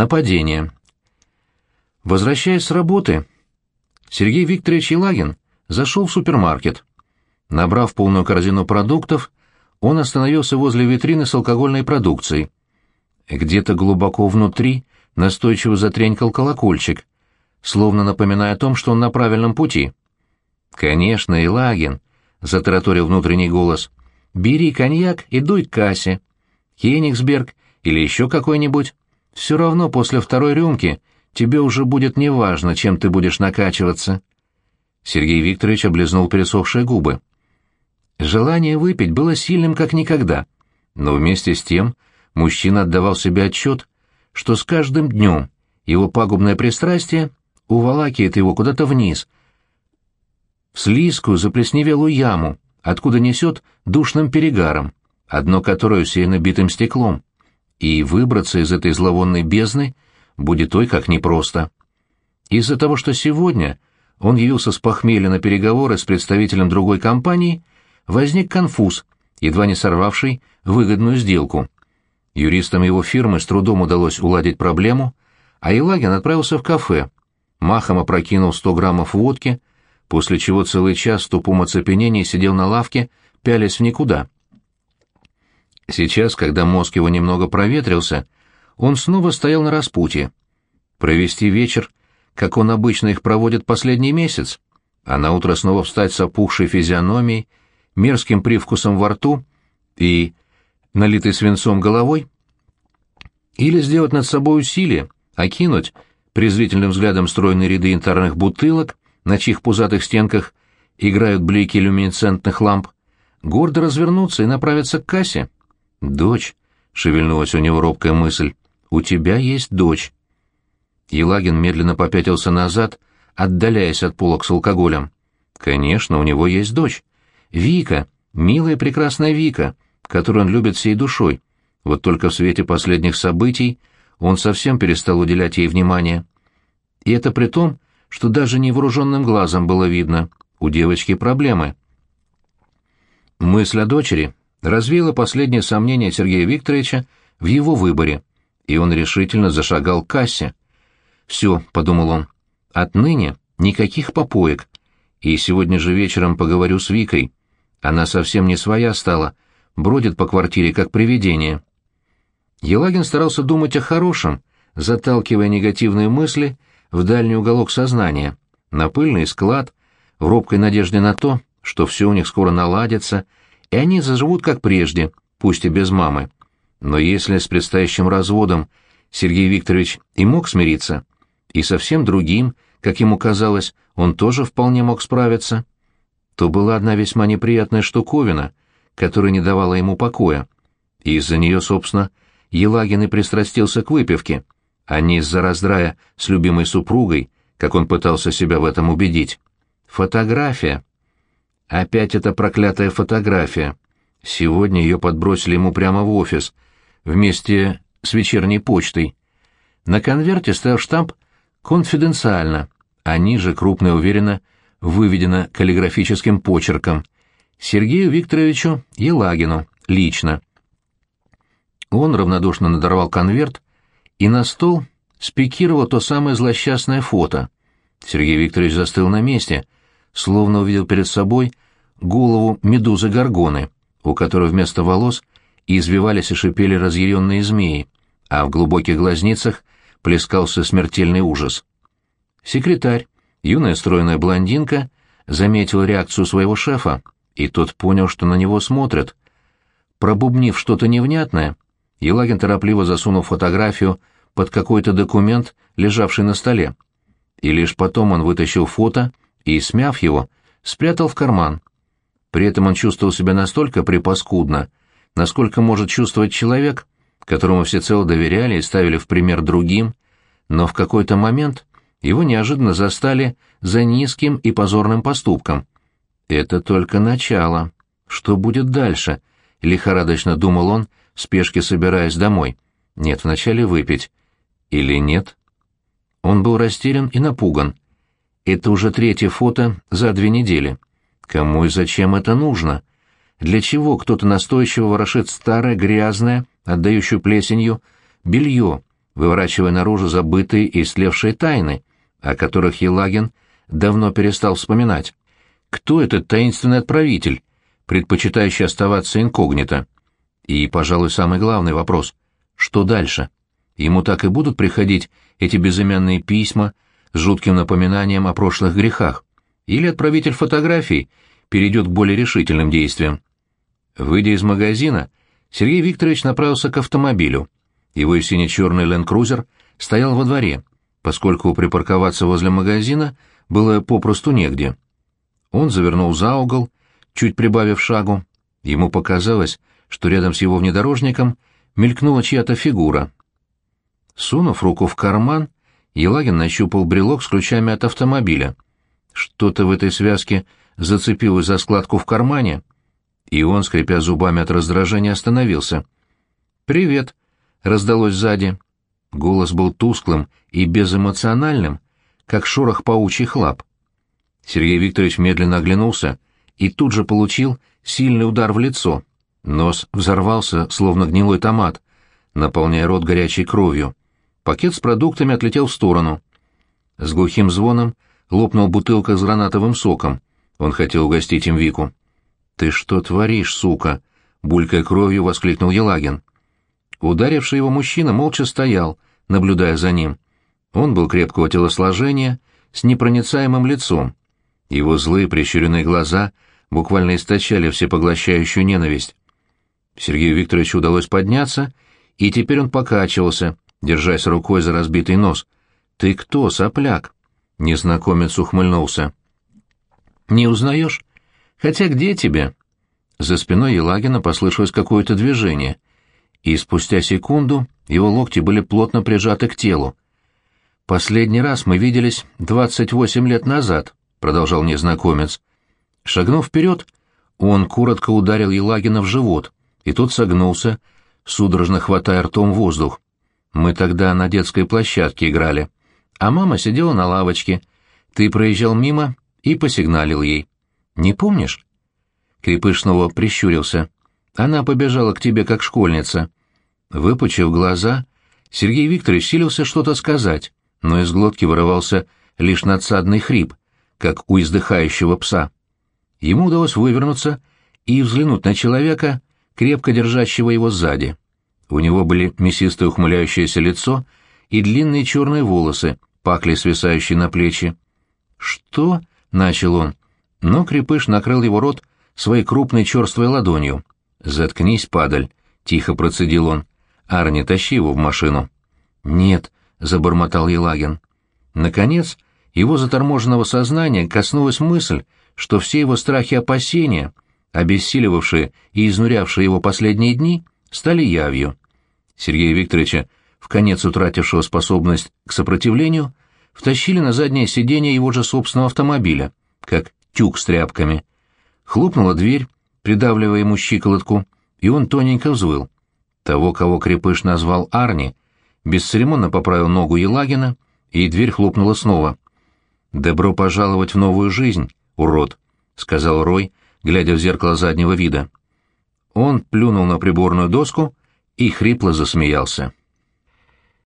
Нападение. Возвращаясь с работы, Сергей Викторович Елагин зашел в супермаркет. Набрав полную корзину продуктов, он остановился возле витрины с алкогольной продукцией. Где-то глубоко внутри настойчиво затренькал колокольчик, словно напоминая о том, что он на правильном пути. «Конечно, Елагин», — затараторил внутренний голос, — «бери коньяк и дуй к кассе. Кенигсберг или еще какой-нибудь. Все равно после второй рюмки тебе уже будет неважно, чем ты будешь накачиваться». Сергей Викторович облизнул пересохшие губы. Желание выпить было сильным как никогда, но вместе с тем мужчина отдавал себе отчет, что с каждым днем его пагубное пристрастие уволакивает его куда-то вниз, в слизкую заплесневелую яму, откуда несет душным перегаром, одно которое усеяно битым стеклом и выбраться из этой зловонной бездны будет ой как непросто. Из-за того, что сегодня он явился с похмелья на переговоры с представителем другой компании, возник конфуз, едва не сорвавший выгодную сделку. Юристам его фирмы с трудом удалось уладить проблему, а Елагин отправился в кафе, махом опрокинул 100 граммов водки, после чего целый час в тупом оцепенении сидел на лавке, пялясь в никуда. Сейчас, когда мозг его немного проветрился, он снова стоял на распутье. Провести вечер, как он обычно их проводит последний месяц, а на утро снова встать с опухшей физиономией, мерзким привкусом во рту и налитой свинцом головой? Или сделать над собой усилие, окинуть презрительным взглядом стройные ряды янтарных бутылок, на чьих пузатых стенках играют блики люминесцентных ламп, гордо развернуться и направиться к кассе? «Дочь», — шевельнулась у него робкая мысль, — «у тебя есть дочь». Елагин медленно попятился назад, отдаляясь от полок с алкоголем. «Конечно, у него есть дочь. Вика, милая прекрасная Вика, которую он любит всей душой. Вот только в свете последних событий он совсем перестал уделять ей внимание. И это при том, что даже невооруженным глазом было видно, у девочки проблемы. Мысль о дочери развеяло последнее сомнение Сергея Викторовича в его выборе, и он решительно зашагал к кассе. «Все», — подумал он, — «отныне никаких попоек, и сегодня же вечером поговорю с Викой. Она совсем не своя стала, бродит по квартире как привидение». Елагин старался думать о хорошем, заталкивая негативные мысли в дальний уголок сознания, на пыльный склад, в робкой надежде на то, что все у них скоро наладится — и они заживут как прежде, пусть и без мамы. Но если с предстоящим разводом Сергей Викторович и мог смириться, и совсем другим, как ему казалось, он тоже вполне мог справиться, то была одна весьма неприятная штуковина, которая не давала ему покоя. Из-за нее, собственно, Елагин и пристрастился к выпивке, а не из-за раздрая с любимой супругой, как он пытался себя в этом убедить. Фотография. Опять эта проклятая фотография. Сегодня ее подбросили ему прямо в офис, вместе с вечерней почтой. На конверте стоял штамп «Конфиденциально», а ниже, крупно и уверенно, выведено каллиграфическим почерком «Сергею Викторовичу Елагину, лично». Он равнодушно надорвал конверт, и на стол спикировало то самое злосчастное фото. Сергей Викторович застыл на месте — словно увидел перед собой голову медузы Горгоны, у которой вместо волос извивались и шипели разъяренные змеи, а в глубоких глазницах плескался смертельный ужас. Секретарь, юная стройная блондинка, заметил реакцию своего шефа, и тот понял, что на него смотрят. Пробубнив что-то невнятное, Елагин торопливо засунул фотографию под какой-то документ, лежавший на столе. И лишь потом он вытащил фото и, смяв его, спрятал в карман. При этом он чувствовал себя настолько припаскудно, насколько может чувствовать человек, которому всецело доверяли и ставили в пример другим, но в какой-то момент его неожиданно застали за низким и позорным поступком. Это только начало. Что будет дальше? Лихорадочно думал он, в спешке собираясь домой. Нет, вначале выпить. Или нет? Он был растерян и напуган. Это уже третье фото за две недели. Кому и зачем это нужно? Для чего кто-то настойчиво ворошит старое, грязное, отдающее плесенью, белье, выворачивая наружу забытые и слевшие тайны, о которых Елагин давно перестал вспоминать. Кто этот таинственный отправитель, предпочитающий оставаться инкогнито? И, пожалуй, самый главный вопрос — что дальше? Ему так и будут приходить эти безымянные письма жутким напоминанием о прошлых грехах? Или отправитель фотографий перейдет к более решительным действиям? Выйдя из магазина, Сергей Викторович направился к автомобилю. Его сине-черный ленд-крузер стоял во дворе, поскольку припарковаться возле магазина было попросту негде. Он завернул за угол, чуть прибавив шагу. Ему показалось, что рядом с его внедорожником мелькнула чья-то фигура. Сунув руку в карман, Елагин нащупал брелок с ключами от автомобиля. Что-то в этой связке зацепилось за складку в кармане, и он, скрипя зубами от раздражения, остановился. «Привет», — раздалось сзади. Голос был тусклым и безэмоциональным, как шорох паучьих лап. Сергей Викторович медленно оглянулся и тут же получил сильный удар в лицо. Нос взорвался, словно гнилой томат, наполняя рот горячей кровью. Пакет с продуктами отлетел в сторону. С глухим звоном лопнул бутылка с гранатовым соком. Он хотел угостить им Вику. «Ты что творишь, сука?» — булькая кровью воскликнул Елагин. Ударивший его мужчина молча стоял, наблюдая за ним. Он был крепкого телосложения, с непроницаемым лицом. Его злые прищуренные глаза буквально источали всепоглощающую ненависть. Сергею Викторовичу удалось подняться, и теперь он покачивался, держась рукой за разбитый нос. «Ты кто, сопляк?» Незнакомец ухмыльнулся. «Не узнаешь? Хотя где тебе?» За спиной Елагина послышалось какое-то движение — и спустя секунду его локти были плотно прижаты к телу. «Последний раз мы виделись двадцать восемь лет назад», — продолжал незнакомец. Шагнув вперед, он коротко ударил Елагина в живот, и тот согнулся, судорожно хватая ртом воздух. «Мы тогда на детской площадке играли, а мама сидела на лавочке. Ты проезжал мимо и посигналил ей. Не помнишь?» Крепыш снова прищурился. Она побежала к тебе как школьница. Выпучив глаза, Сергей Викторович силился что-то сказать, но из глотки вырывался лишь надсадный хрип, как у издыхающего пса. Ему удалось вывернуться и взглянуть на человека, крепко держащего его сзади. У него были мясистое ухмыляющееся лицо и длинные черные волосы, пакли, свисающие на плечи. «Что?» — начал он, но крепыш накрыл его рот своей крупной черствой ладонью. «Заткнись, падаль», — тихо процедил он. «Арни, тащи его в машину». «Нет», — забормотал Елагин. Наконец, его заторможенного сознания коснулась мысль, что все его страхи и опасения, обессиливавшие и изнурявшие его последние дни, стали явью. Сергея Викторовича, в конец утратившего способность к сопротивлению, втащили на заднее сиденье его же собственного автомобиля, как тюк с тряпками. Хлопнула дверь, придавливая ему щиколотку, и он тоненько взвыл. Того, кого крепыш назвал Арни, бесцеремонно поправил ногу Елагина, и дверь хлопнула снова. «Добро пожаловать в новую жизнь, урод», — сказал Рой, глядя в зеркало заднего вида. Он плюнул на приборную доску и хрипло засмеялся.